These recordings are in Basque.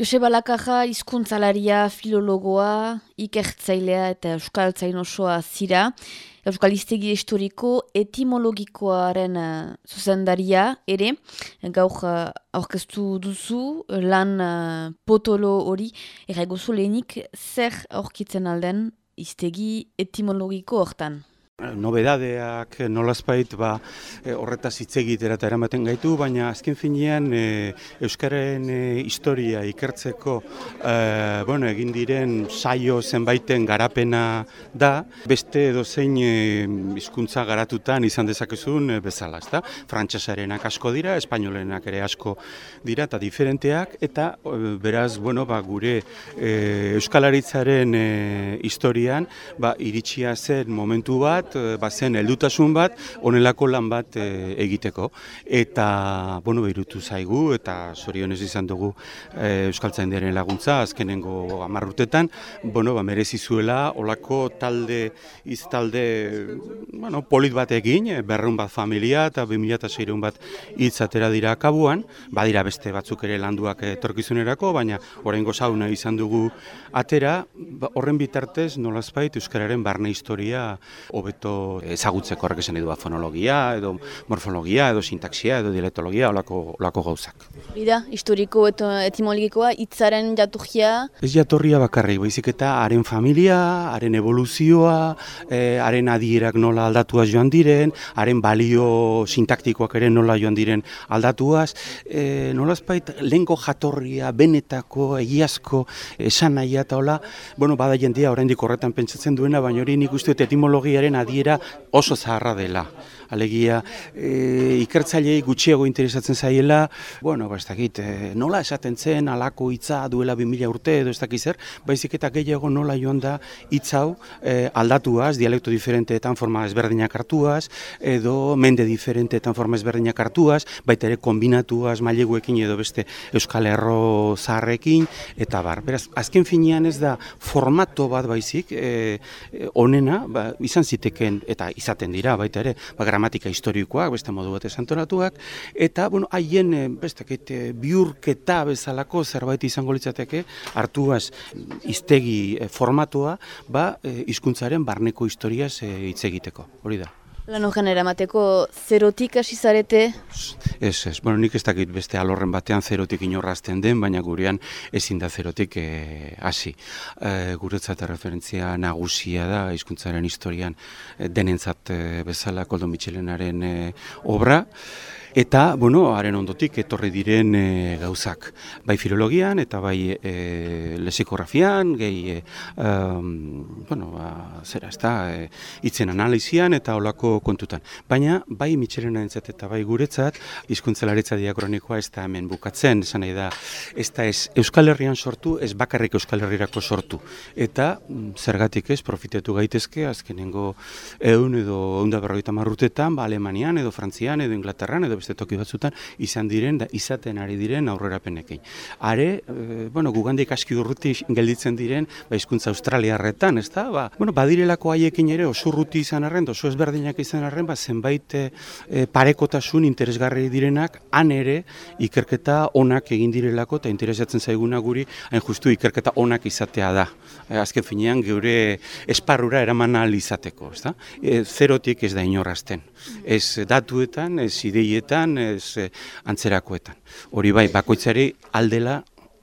Joseba Lakaja izkuntzalaria, filologoa, ikertzailea eta euskaltzain osoa zira. Euskalistegi historiko etimologikoaren uh, zuzendaria ere. Gaur uh, aurkeztu duzu lan uh, potolo hori. Ega lehenik zer aurkitzen alden iztegi etimologiko hortan nobedadeak nolazpait ba, e, horretaz hitz egitera eta eramaten gaitu, baina azken finean e, Euskaren e, historia ikertzeko e, bueno, egin diren saio zenbaiten garapena da, beste dozein e, hizkuntza garatutan izan dezakezun bezala, ezta? Frantsesarenak asko dira, espainolenak ere asko dira eta diferenteak, eta beraz, bueno, ba, gure e, Euskalaritzaren historian ba, iritsia zen momentu bat, bat, eh, bazen heldutasun bat, onelako lan bat e, egiteko. Eta, bueno, behirutu zaigu, eta zorionez izan dugu e, Euskal Zainderen laguntza, azkenengo amarrutetan, bueno, ba, merezi zuela, olako talde, iztalde, bueno, polit bat egin, berrun bat familia, eta 2006 bat hitzatera dira akabuan, badira beste batzuk ere landuak etorkizunerako, baina horrengo zauna izan dugu atera, ba, horren bitartez, nolazpait, Euskararen barne historia hobet hobeto ezagutzeko horrek esan ba, fonologia, edo morfologia, edo sintaxia, edo dialektologia, olako, olako gauzak. Bida, historiko eta etimologikoa, itzaren jaturria? Ez jatorria bakarri, baizik eta haren familia, haren evoluzioa, eh, haren adierak nola aldatuaz joan diren, haren balio sintaktikoak ere nola joan diren aldatuaz, e, nola ezpait, lehenko jatorria, benetako, egiazko, esan nahi eta hola, bueno, bada jendia, oraindik horretan pentsatzen duena, baina hori nik uste etimologiaren adiera oso zaharra dela alegia e, ikertzailei gutxiago interesatzen zaiela, bueno, ba, ez dakit, e, nola esaten zen alako hitza duela 2000 urte edo ez dakit zer, baizik eta gehiago nola joan da hitz hau e, aldatuaz, dialekto diferenteetan forma ezberdinak hartuaz, edo mende diferenteetan forma ezberdinak hartuaz, baita ere kombinatuaz maileguekin edo beste euskal erro zaharrekin, eta bar, beraz, azken finean ez da formato bat baizik, e, e onena, ba, izan ziteken, eta izaten dira, baita ere, ba, gramatika historikoak, beste modu bat esantoratuak, eta, bueno, haien, eh, beste, kete, eh, biurketa bezalako zerbait izango litzateke, hartuaz iztegi eh, formatua, ba, hizkuntzaren barneko historiaz hitz egiteko, hori da. Lan horren eramateko zerotik hasi zarete? Ez, ez, bueno, nik ez dakit beste alorren batean zerotik inorrazten den, baina gurean ezin da zerotik hasi. E, guretzat referentzia nagusia da, hizkuntzaren historian denentzat bezala Koldo Michelenaren obra, Eta, bueno, haren ondotik etorri diren e, gauzak. Bai filologian eta bai e, lesikografian, gehi, e, um, bueno, ba, zera, ez da, e, itzen analizian eta olako kontutan. Baina, bai mitxerena entzat eta bai guretzat, izkuntzelaritza diakronikoa ez da hemen bukatzen, esan nahi da, ez da ez Euskal Herrian sortu, ez bakarrik Euskal Herrirako sortu. Eta, mm, zergatik ez, profitetu gaitezke, azkenengo eun edo eunda berroita marrutetan, ba, Alemanian edo Frantzian edo Inglaterran edo beste toki batzutan izan diren da izaten ari diren aurrerapenekin. Are, e, bueno, gugandik aski urruti gelditzen diren ba hizkuntza australiarretan, ezta? Ba, bueno, badirelako haiekin ere oso urruti izan arren, oso ezberdinak izan arren, ba zenbait e, parekotasun interesgarri direnak han ere ikerketa onak egin direlako eta interesatzen zaiguna guri hain justu ikerketa onak izatea da. E, azken finean geure esparrura eraman ahal izateko, ezta? E, zerotik ez da inorrazten. Ez datuetan, ez ideietan, ez eh, antzerakoetan. Hori bai, bakoitzari aldela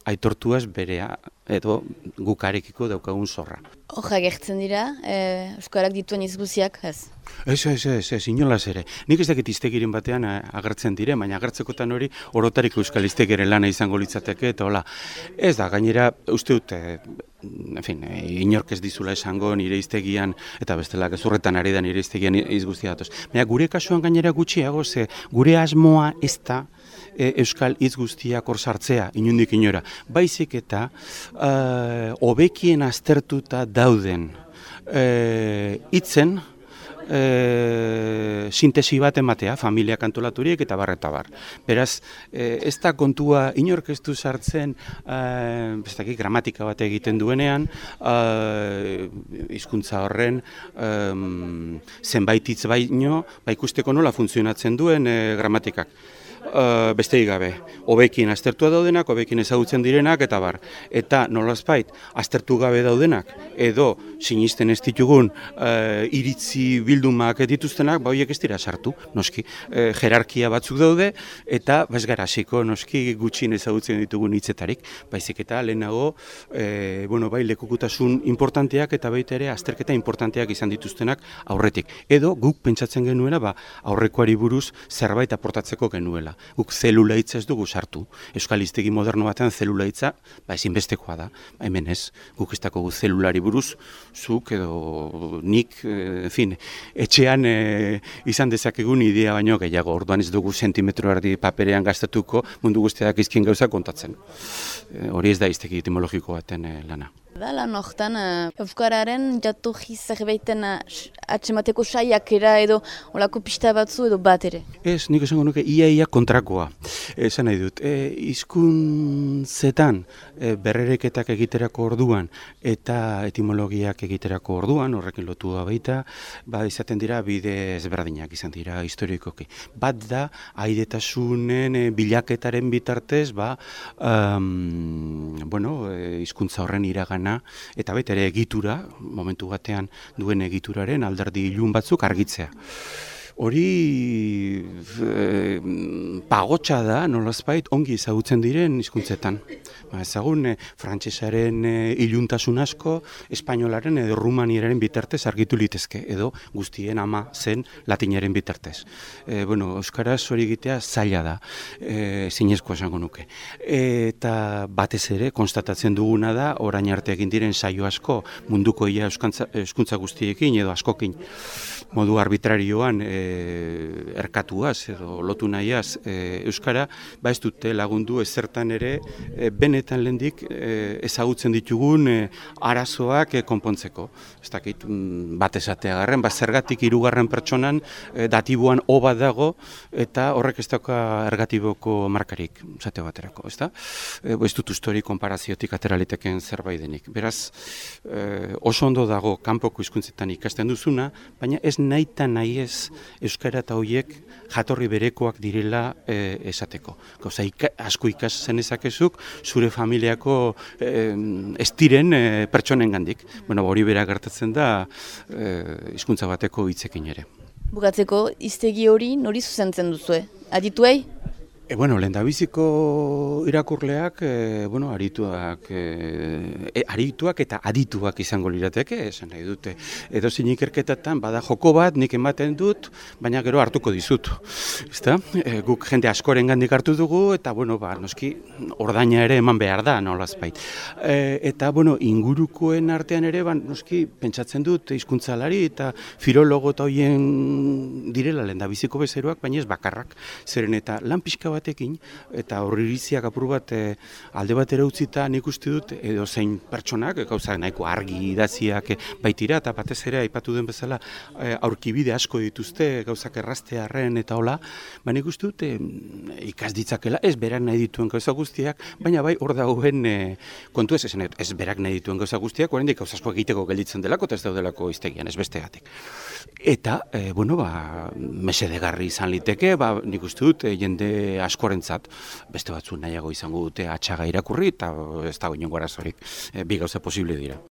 aitortuaz berea edo gukarekiko daukagun zorra. Hoja gertzen dira, e, Euskarak dituen izguziak, ez? Ez, ez, ez, ez, inolaz ere. Nik ez dakit iztegiren batean eh, agertzen dire, baina agertzekotan hori orotarik Euskal iztegiren lana izango litzateke, eta hola, ez da, gainera, uste dut, en fin, inork ez dizula esango nire iztegian, eta bestela gezurretan ari da nire iztegian izguztia datoz. Baina gure kasuan gainera gutxiago, ze gure asmoa ez da e, euskal hitz guztiak hor sartzea, inundik inora. Baizik eta, uh, hobekien aztertuta dauden uh, hitzen, e, sintesi bat ematea, familia kantolaturiek eta barreta bar. Beraz, e, ez da kontua inorkestu sartzen e, gramatika bat egiten duenean, e, hizkuntza horren e, zenbait hitz baino, ba ikusteko nola funtzionatzen duen e, gramatikak. Uh, beste gabe. Hobekin aztertua daudenak, hobekin ezagutzen direnak, eta bar. Eta nolazpait, aztertu gabe daudenak, edo sinisten ez ditugun uh, iritzi bildumak dituztenak, ba horiek ez dira sartu, noski. Uh, jerarkia batzuk daude, eta bez gara hasiko noski gutxin ezagutzen ditugun hitzetarik, baizik eta lehenago, e, bueno, bai, lekukutasun importanteak eta baita ere azterketa importanteak izan dituztenak aurretik. Edo guk pentsatzen genuela, ba, aurrekoari buruz zerbait aportatzeko genuela. Guk zelula hitza ez dugu sartu. Euskal iztegi moderno batean zelula hitza, ba, ezinbestekoa da. Hemen ez, guk ez dago zelulari buruz, zuk edo nik, e, fin, etxean e, izan dezakegun idea baino gehiago, orduan ez dugu sentimetro erdi paperean gastatuko mundu guztiak izkin gauza kontatzen. E, hori ez da iztegi etimologiko baten e, lana. Da, lan horretan, uh, Euskararen jatu zerbait atxemateko saiak era edo olako pista batzu edo bat ere? Ez, nik esango nuke ia kontrakoa. Esan nahi dut, e, izkuntzetan e, berrereketak egiterako orduan eta etimologiak egiterako orduan, horrekin lotu da baita, ba, izaten dira bide ezberdinak izan dira historikoki. Bat da, aidetasunen e, bilaketaren bitartez, ba, um, bueno, e, izkuntza horren iragan eta baita ere egitura, momentu batean duen egituraren alderdi ilun batzuk argitzea. Hori e, pagotxa da, nolazpait, ongi ezagutzen diren hizkuntzetan. Ba, ezagun, e, frantsesaren e, iluntasun asko, espainolaren edo rumaniaren bitartez argitu litezke, edo guztien ama zen latinaren bitartez. E, bueno, Euskaraz hori egitea zaila da, e, zinezko esango nuke. E, eta batez ere, konstatatzen duguna da, orain arte egin diren saio asko, munduko ia euskuntza guztiekin, edo askokin, modu arbitrarioan, e, erkatuaz edo lotu nahiaz e, Euskara, ba ez dute lagundu ezertan ere e, benetan lendik e, ezagutzen ditugun e, arazoak e, konpontzeko. Ez dakit mm, bat esatea garren, ba zergatik irugarren pertsonan e, datibuan oba dago eta horrek ez dauka ergatiboko markarik, zate baterako, ez da? E, ez dut ustori konparaziotik ateraliteken zerbait denik. Beraz, e, oso ondo dago kanpoko hizkuntzetan ikasten duzuna, baina ez nahi eta nahi ez euskara eta hoiek jatorri berekoak direla e, esateko. Gauza, asko ikas zenezakezuk, zure familiako e, ez diren e, pertsonen. Bueno, hori bera gertatzen da e, hizkuntza bateko hitzekin ere. Bukatzeko, iztegi hori nori zuzentzen duzu, adituei? E, bueno, lehen irakurleak, e, bueno, arituak, e, arituak eta adituak izango lirateke, esan nahi dute. Edo zin ikerketetan, bada joko bat, nik ematen dut, baina gero hartuko dizut. Ezta? E, guk jende askoren gandik hartu dugu, eta, bueno, ba, noski, ordaina ere eman behar da, nolazpait. E, eta, bueno, ingurukoen artean ere, ba, noski, pentsatzen dut, hizkuntzalari eta filologo eta hoien direla lehen bezeroak, baina ez bakarrak. Zeren eta lan pixka batekin, eta horri iriziak apur bat e, alde batera utzita nik uste dut, edo zein pertsonak, gauza nahiko argi idaziak e, baitira, eta batez ere aipatu den bezala e, aurkibide asko dituzte, gauzak errastearen eta hola, ba nik uste dut, e, ikas ditzakela, ez berak nahi dituen gauza guztiak, baina bai hor dagoen e, kontu ez esan, ez berak nahi dituen gauza guztiak, horrein dik gauzasko egiteko gelditzen delako, eta ez daudelako iztegian, ez bestegatik. Eta, e, bueno, ba, mesedegarri izan liteke, ba, nik uste dut, e, jende askorentzat beste batzu nahiago izango dute atxaga irakurri eta ez da inongo arazorik e, bi gauza posible dira.